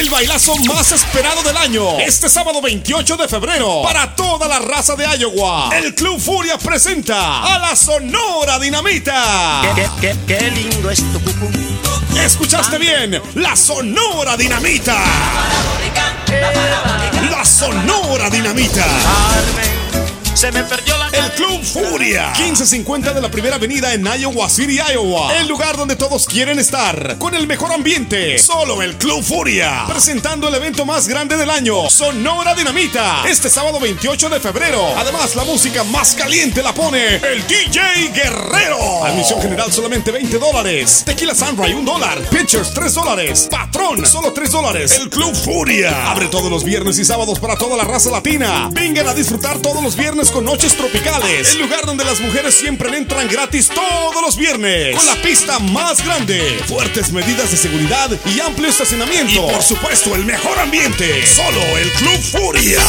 el bailazo más esperado del año. Este sábado 28 de febrero, para toda la raza de Iowa, el Club Furia presenta a la Sonora Dinamita. Qué, qué, qué, lindo es tu cucú. ¿Escuchaste bien? La Sonora Dinamita. La Sonora Dinamita. Carmen, se me perdió Club Furia. 1550 de la primera avenida en Iowa City, Iowa. El lugar donde todos quieren estar. Con el mejor ambiente. Solo el Club Furia. Presentando el evento más grande del año. Sonora Dinamita. Este sábado 28 de febrero. Además, la música más caliente la pone el DJ Guerrero. Admisión general solamente 20 dólares. Tequila Sunrise 1 dólar. Pitchers 3 dólares. Patrón solo 3 dólares. El Club Furia. Abre todos los viernes y sábados para toda la raza latina. Vengan a disfrutar todos los viernes con noches tropicales. El lugar donde las mujeres siempre entran gratis todos los viernes. Con la pista más grande. Fuertes medidas de seguridad y amplio estacionamiento. Y por supuesto, el mejor ambiente. Solo el Club Furia.